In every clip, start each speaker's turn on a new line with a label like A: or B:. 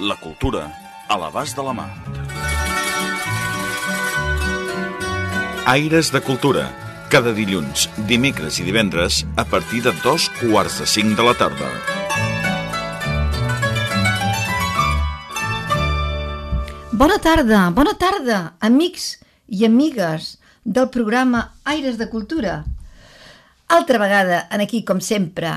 A: La cultura a l'abast de la mà. Aires de Cultura. Cada dilluns, dimecres i divendres a partir de dos quarts de cinc de la tarda.
B: Bona tarda, bona tarda, amics i amigues del programa Aires de Cultura. Altra vegada, en aquí, com sempre,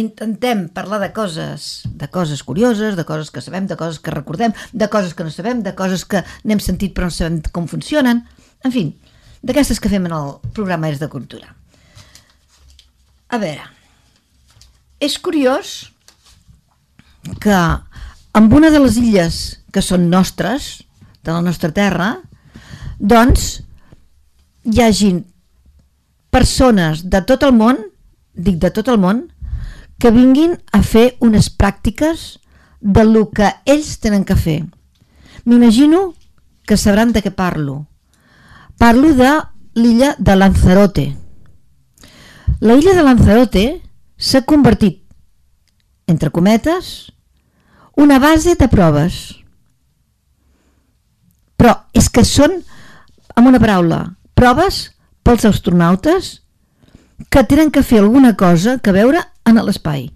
B: intentem parlar de coses, de coses curioses, de coses que sabem, de coses que recordem, de coses que no sabem, de coses que n'hem sentit però no sabem com funcionen, en fi, d'aquestes que fem en el programa Aires de Cultura. A veure, és curiós que amb una de les illes que són nostres, de la nostra terra, doncs hi hagin persones de tot el món, dic de tot el món, que vinguin a fer unes pràctiques de lo que ells tenen que fer. M'imagino que sabran de què parlo. Parlo de l'illa de Lanzarote. La illa de Lanzarote s'ha convertit, entre cometes, una base de proves. Però és que són, amb una paraula, proves pels astronautes que tenen que fer alguna cosa que veure en l'espai.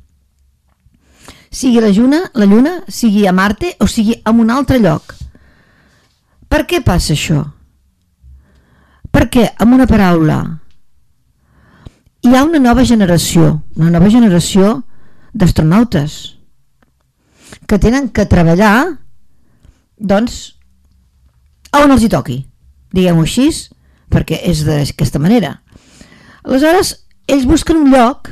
B: Sigui la lluna, la lluna, sigui a Marte o sigui en un altre lloc. Per què passa això? Perquè, amb una paraula, hi ha una nova generació, una nova generació d'astronautes que tenen que treballar doncs a on els hi toqui, diguem-ho així, perquè és d'aquesta manera. Aleshores, ells busquen un lloc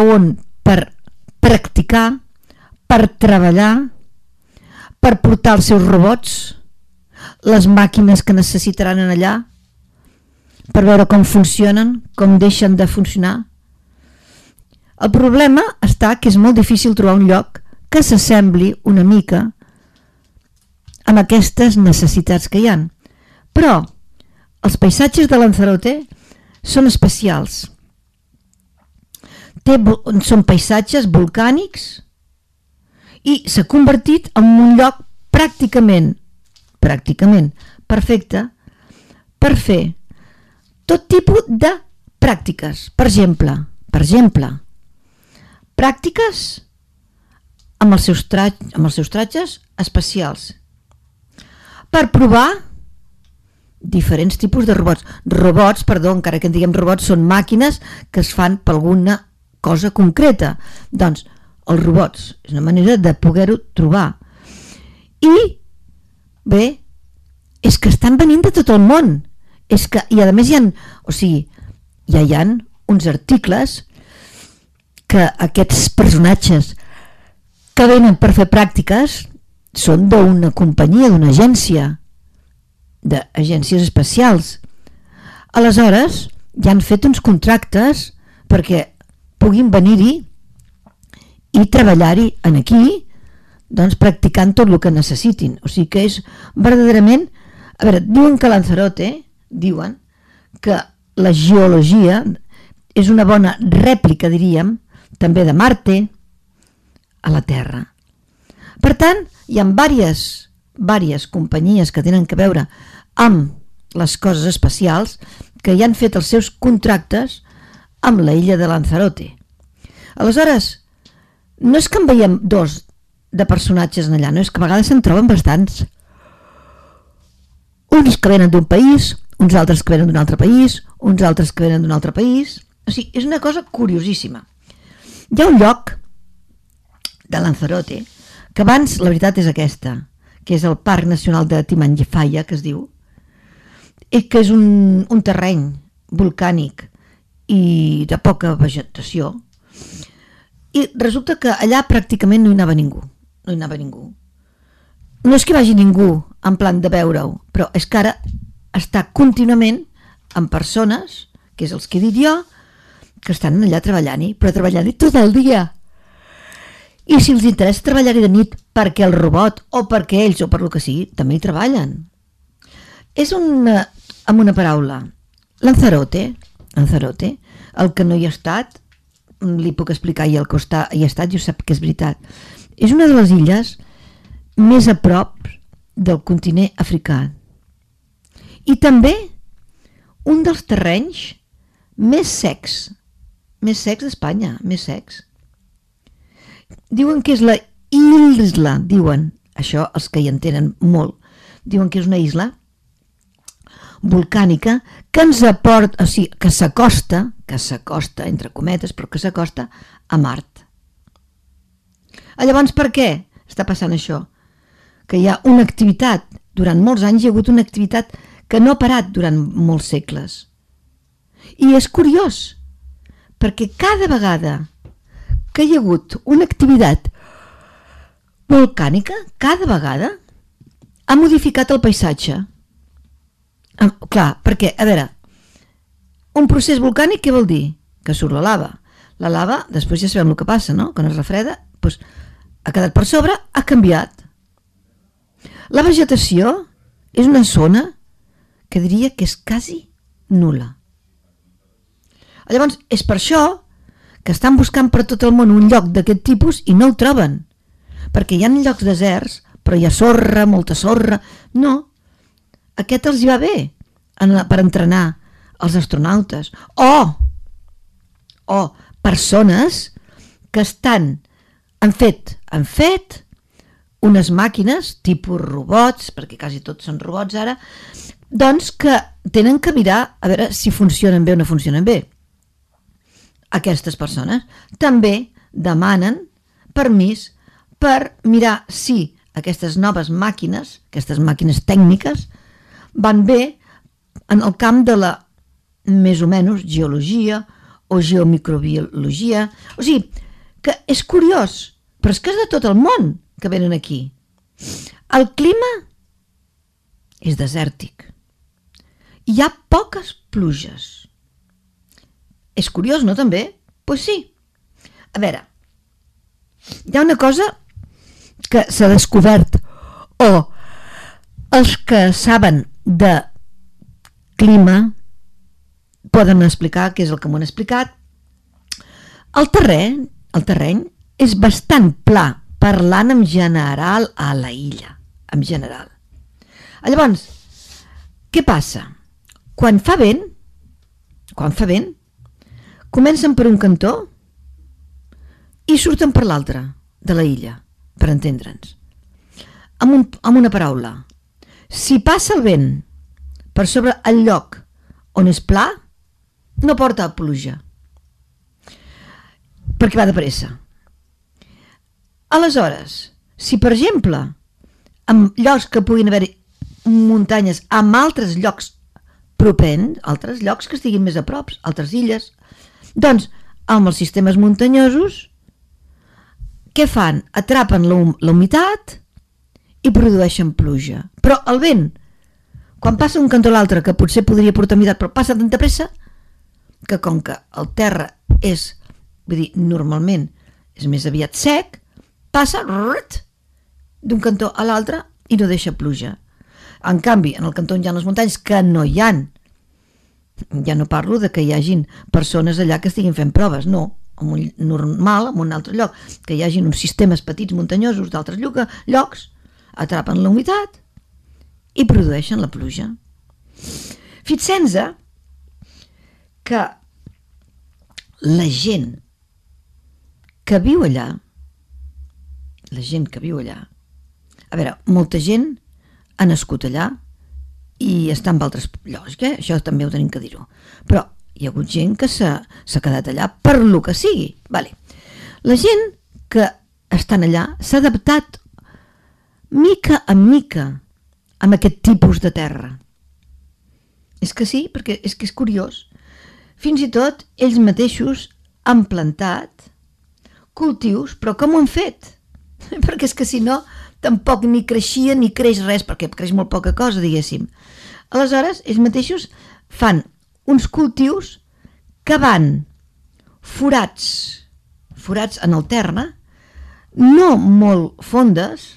B: on per practicar, per treballar, per portar els seus robots, les màquines que necessitaran en allà, per veure com funcionen, com deixen de funcionar. El problema està que és molt difícil trobar un lloc que s'assembli una mica amb aquestes necessitats que hi han. Però els paisatges de Lanzarote són especials. Té, són paisatges volcànics i s'ha convertit en un lloc pràcticament, pràcticament perfecte per fer tot tipus de pràctiques. Per exemple, per exemple, pràctiques amb els seus, tra amb els seus tratges especials per provar diferents tipus de robots. Robots, perdó, encara que en diguem robots, són màquines que es fan per alguna cosa concreta. Doncs els robots és una manera de poder-ho trobar. I, bé, és que estan venint de tot el món. És que, I a més hi ha, o sigui, ja hi ha uns articles que aquests personatges que venen per fer pràctiques són d'una companyia, d'una agència, d'agències especials. Aleshores, ja han fet uns contractes perquè puguin venir-hi i treballar-hi en aquí, doncs practicant tot el que necessitin. O sigui que és verdaderament... A veure, diuen que Lanzarote, diuen que la geologia és una bona rèplica, diríem, també de Marte a la Terra. Per tant, hi ha diverses, diverses companyies que tenen que veure amb les coses especials que ja han fet els seus contractes amb la illa de Lanzarote. Aleshores, no és que en veiem dos de personatges allà, no és que a vegades se'n troben bastants. Uns que venen d'un país, uns altres que venen d'un altre país, uns altres que venen d'un altre país... O sigui, és una cosa curiosíssima. Hi ha un lloc de Lanzarote que abans la veritat és aquesta, que és el Parc Nacional de Timanjifaya, que es diu, i que és un, un terreny volcànic i de poca vegetació, i resulta que allà pràcticament no hi anava ningú, no hi anava ningú. no és que vagi ningú en plan de veure-ho, però és que ara està contínuament amb persones, que és els que he dit jo, que estan allà treballant-hi, però treballant-hi tot el dia. I si els interessa treballar-hi de nit perquè el robot o perquè ells o per lo que sigui, també hi treballen. És un, amb una paraula, Lanzarote, Lanzarote, el que no hi ha estat, li puc explicar, i que està, hi ha estat, jo sap que és veritat. És una de les illes més a prop del continent africà. I també un dels terrenys més secs, més secs d'Espanya, més secs. Diuen que és la isla, diuen, això els que hi entenen molt, diuen que és una isla volcànica que ens aporta, o sigui, que s'acosta, que s'acosta, entre cometes, però que s'acosta a Mart. Llavors, per què està passant això? Que hi ha una activitat, durant molts anys hi ha hagut una activitat que no ha parat durant molts segles. I és curiós, perquè cada vegada que hi ha hagut una activitat volcànica, cada vegada ha modificat el paisatge. Ah, clar, perquè, a veure, un procés volcànic què vol dir? Que surt la lava. La lava, després ja sabem el que passa, no? Quan es refreda, doncs, ha quedat per sobre, ha canviat. La vegetació és una zona que diria que és quasi nula. Llavors, és per això que estan buscant per tot el món un lloc d'aquest tipus i no ho troben. Perquè hi ha llocs deserts, però hi ha sorra, molta sorra... No, aquest els hi va bé en, per entrenar els astronautes. O, o persones que estan, han fet, han fet unes màquines, tipus robots, perquè quasi tots són robots ara, doncs que tenen que mirar a veure si funcionen bé o no funcionen bé. Aquestes persones també demanen permís per mirar si aquestes noves màquines, aquestes màquines tècniques, van bé en el camp de la més o menys geologia o geomicrobiologia. O sigui, que és curiós, però és que és de tot el món que venen aquí. El clima és desèrtic. Hi ha poques pluges. És curiós, no, també? Doncs pues sí. A veure, hi ha una cosa que s'ha descobert o els que saben de clima poden explicar què és el que m'ho han explicat. El terreny, el terreny és bastant pla, parlant en general a la illa, en general. Llavors, què passa? Quan fa vent, quan fa vent, comencen per un cantó i surten per l'altre de la illa, per entendre'ns. Amb, un, amb una paraula, si passa el vent per sobre el lloc on és pla, no porta pluja. Perquè va de pressa. Aleshores, si per exemple, amb llocs que puguin haver muntanyes amb altres llocs propens, altres llocs que estiguin més a prop, altres illes, doncs amb els sistemes muntanyosos què fan? Atrapen la humitat i produeixen pluja. Però el vent, quan passa un cantó a l'altre, que potser podria portar humitat, però passa tanta pressa, que com que el terra és, vull dir, normalment és més aviat sec, passa d'un cantó a l'altre i no deixa pluja. En canvi, en el cantó on hi ha les muntanyes, que no hi han, ja no parlo de que hi hagin persones allà que estiguin fent proves, no, en un normal, en un altre lloc, que hi hagin uns sistemes petits muntanyosos d'altres llocs, atrapen la humitat i produeixen la pluja. Fixem-se que la gent que viu allà, la gent que viu allà, a veure, molta gent ha nascut allà i està en altres llocs, que això també ho tenim que dir-ho. Però hi ha hagut gent que s'ha quedat allà per lo que sigui. Vale. La gent que estan allà s'ha adaptat mica en mica amb aquest tipus de terra. És que sí, perquè és que és curiós. Fins i tot ells mateixos han plantat cultius, però com ho han fet? perquè és que si no tampoc ni creixia ni creix res, perquè creix molt poca cosa, diguéssim. Aleshores, ells mateixos fan uns cultius que van forats, forats en el terra, no molt fondes,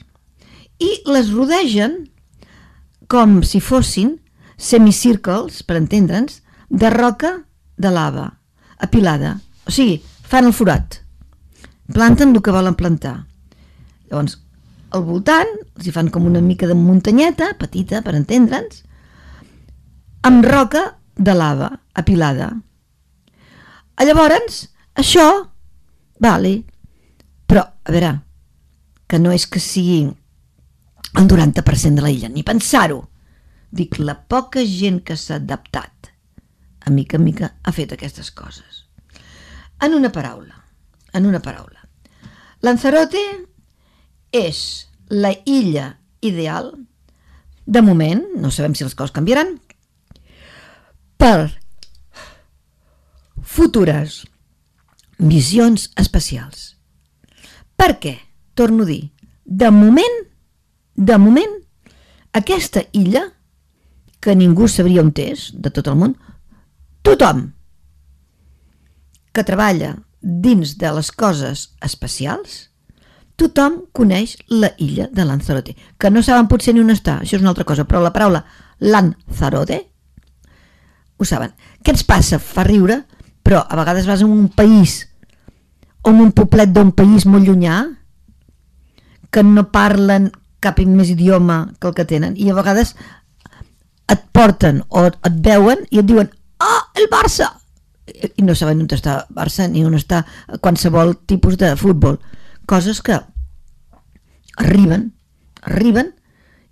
B: i les rodegen com si fossin semicircles, per entendre'ns, de roca de lava, apilada. O sigui, fan el forat, planten el que volen plantar. Llavors, al voltant, els hi fan com una mica de muntanyeta, petita, per entendre'ns, amb roca de lava apilada. Llavors, això, vale, però, a veure, que no és que sigui el 90% de la illa, ni pensar-ho. Dic, la poca gent que s'ha adaptat, a mica en mica, ha fet aquestes coses. En una paraula, en una paraula. Lanzarote és la illa ideal, de moment, no sabem si les coses canviaran, per futures missions espacials. Per què? Torno a dir, de moment, de moment, aquesta illa, que ningú sabria on és, de tot el món, tothom que treballa dins de les coses espacials, tothom coneix la illa de Lanzarote, que no saben potser ni on està, això és una altra cosa, però la paraula Lanzarote ho saben. Què ens passa? Fa riure, però a vegades vas a un país o en un poblet d'un país molt llunyà que no parlen cap més idioma que el que tenen i a vegades et porten o et veuen i et diuen ah, el Barça i no saben on està Barça ni on està qualsevol tipus de futbol coses que arriben arriben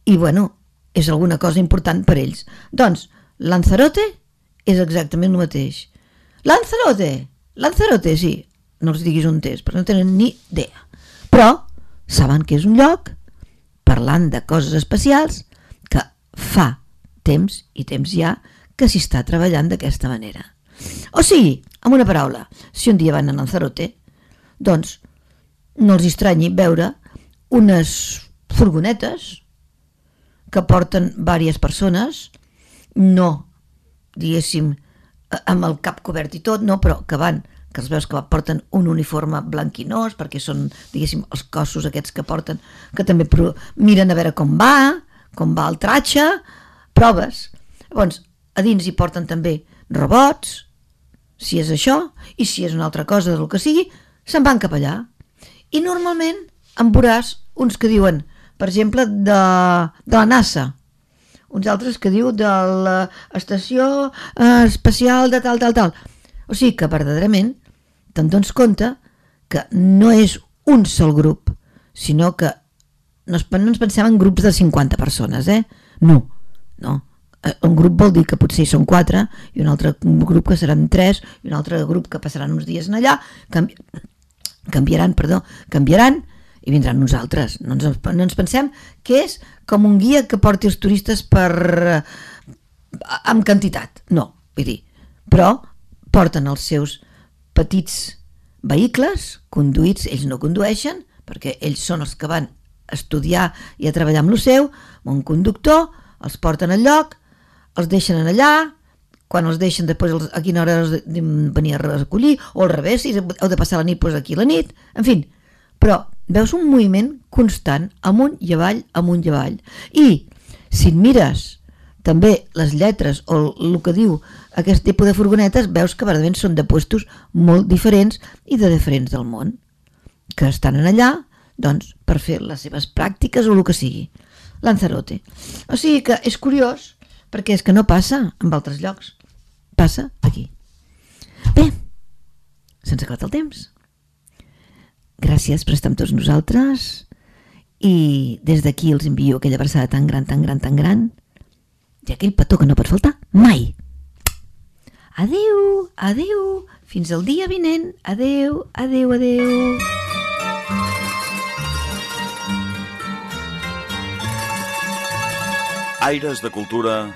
B: i bueno, és alguna cosa important per ells doncs Lanzarote és exactament el mateix. Lanzarote! Lanzarote, sí. No els diguis on és, perquè no tenen ni idea. Però saben que és un lloc, parlant de coses especials, que fa temps i temps ja que s'hi està treballant d'aquesta manera. O sigui, amb una paraula, si un dia van a Lanzarote, doncs no els estranyi veure unes furgonetes que porten diverses persones, no diguéssim, amb el cap cobert i tot, no, però que van que els veus que porten un uniforme blanquinós perquè són, diguéssim, els cossos aquests que porten, que també miren a veure com va, com va el tratge, proves. Llavors, a dins hi porten també robots, si és això, i si és una altra cosa del que sigui, se'n van cap allà. I normalment en veuràs uns que diuen, per exemple, de, de la NASA, uns altres que diu de l'estació eh, espacial de tal, tal, tal. O sigui que verdaderament te'n dones compte que no és un sol grup, sinó que no, no ens pensem en grups de 50 persones, eh? No, no. Eh, un grup vol dir que potser són quatre i un altre grup que seran tres i un altre grup que passaran uns dies en allà, canvi... canviaran, perdó, canviaran i vindran nosaltres. No ens, no ens pensem que és com un guia que porti els turistes per eh, amb quantitat. No, vull dir, però porten els seus petits vehicles conduïts, ells no condueixen, perquè ells són els que van estudiar i a treballar amb el seu, amb un conductor, els porten al lloc, els deixen allà, quan els deixen després els, a quina hora els venir a recollir, o al revés, si heu de passar la nit, doncs aquí la nit, en fi, però veus un moviment constant, amunt i avall, amunt i avall. I si mires també les lletres o el que diu aquest tipus de furgonetes, veus que verdaderament són de puestos molt diferents i de diferents del món, que estan allà doncs, per fer les seves pràctiques o el que sigui. Lanzarote. O sigui que és curiós, perquè és que no passa en altres llocs. Passa aquí. Bé, se'ns acabat el temps. Gràcies per estar amb tots nosaltres i des d'aquí els envio aquella versada tan gran, tan gran, tan gran i aquell petó que no pot faltar mai. Adeu, adeu, fins al dia vinent. Adeu, adeu, adeu.
A: Aires de Cultura